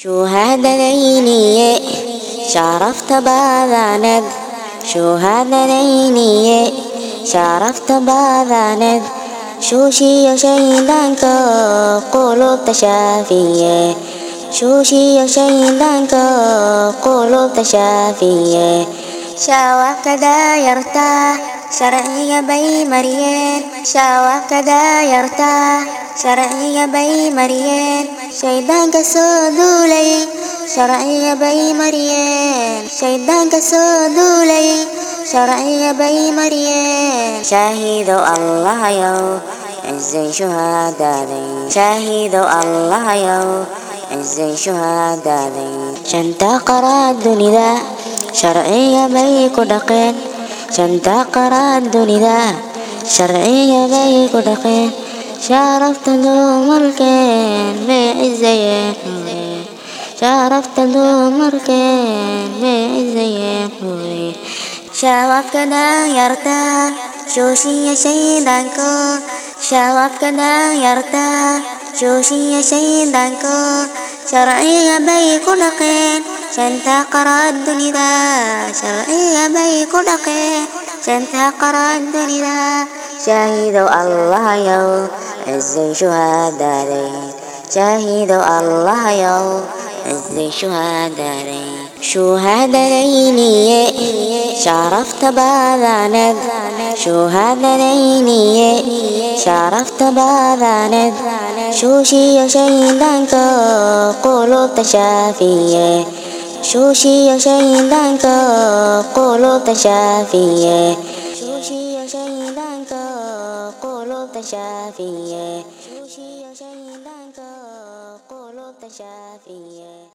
ಶೋಹಾದನೈನಿಯೇ ಶಾರಫ್ತಬಾದಾನದ್ ಶೋಹಾದನೈನಿಯೇ ಶಾರಫ್ತಬಾದಾನದ್ ಶೋಷಿಯ ಶೈಲಾಂಕ ಕೋಲೋಪ್ತ ಶಾಫಿಯೇ ಶೋಷಿಯ ಶೈಲಾಂಕ ಕೋಲೋಪ್ತ ಶಾಫಿಯೇ ಶಾವಾಕದ ಯರ್ತಾ ಶರಹಿಯ ಬೈ ಮರಿಯೇನ್ ಶಾವಾಕದ ಯರ್ತಾ sharciga bay mariyeen shaydaanka soo duulay sharciga bay mariyeen shaydaanka soo duulay sharciga bay mariyeen shaahido allahayow cizay shuhaadaaday shaahido allahayow cizay shuhaadaaday shanta qaraa dunida sharciga bay ku dhaqeen shanta qaraa dunida sharciga bay ku dhaqeen شارفت dumarkeen may cisayeen xuye sharafta dumarkeen may cisayeen xuye shabaabka dhalinyarta jooshiya shaydaanko shabaabka dhalinyarta jooshiya shaydaanko sharciga bay ku dhaqeen shanta qaraad dunida sharciga bay ku dhaqeen shanta qaraad dunida شهد الله يوم شهداء شهد الله يوم شهداء شهدين شرفت بذاند شهدين شرفت بذاند شوشي شهدانك قلوب تشافيه شوشي شهدانك قلوب تشافيه قلوب شافية شوشي يا شهيدان قلوب شافية